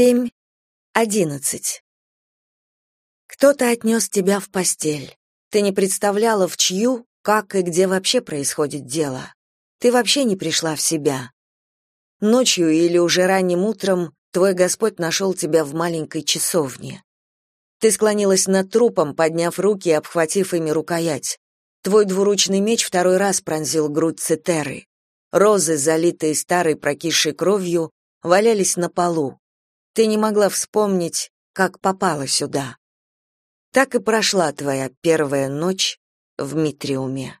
Семь, одиннадцать. Кто-то отнес тебя в постель. Ты не представляла, в чью, как и где вообще происходит дело. Ты вообще не пришла в себя. Ночью или уже ранним утром твой Господь нашел тебя в маленькой часовне. Ты склонилась над трупом, подняв руки и обхватив ими рукоять. Твой двуручный меч второй раз пронзил грудь Цитеры. Розы, залитые старой прокисшей кровью, валялись на полу. Ты не могла вспомнить, как попала сюда. Так и прошла твоя первая ночь в Митриуме.